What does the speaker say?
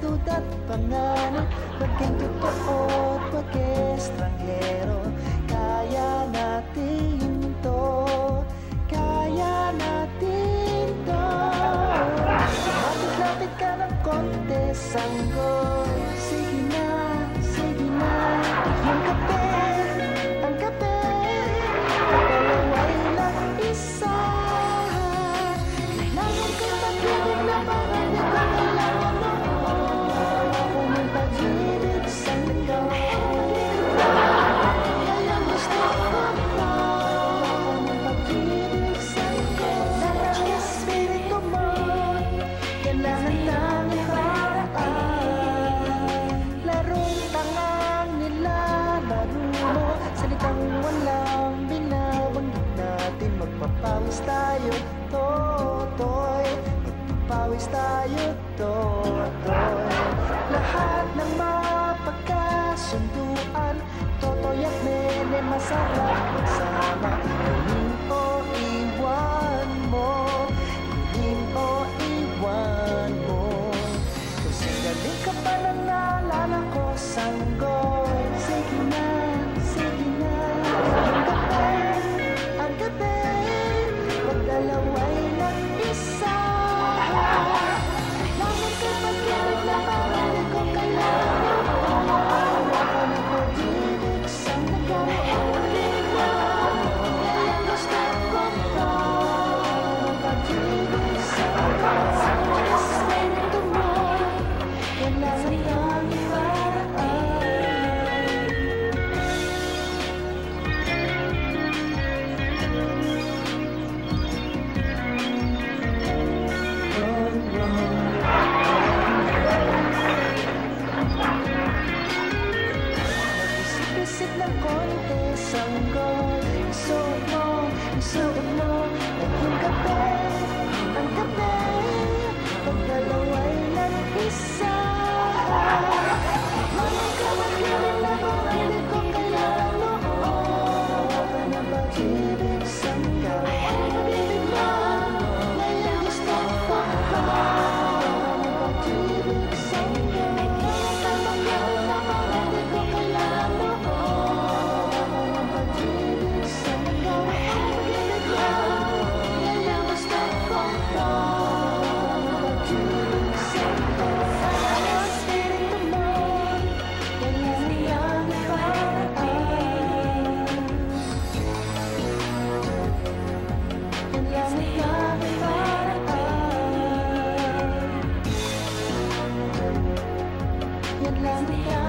Katulad at pangarap Maging totoo at wag estranghero. Kaya natin to. Kaya natin to. Lapit-lapit ka ng konti sanggol? College tayo totoy Lahat ng mapagkasunduan Totoy at mene masarap. 香 down.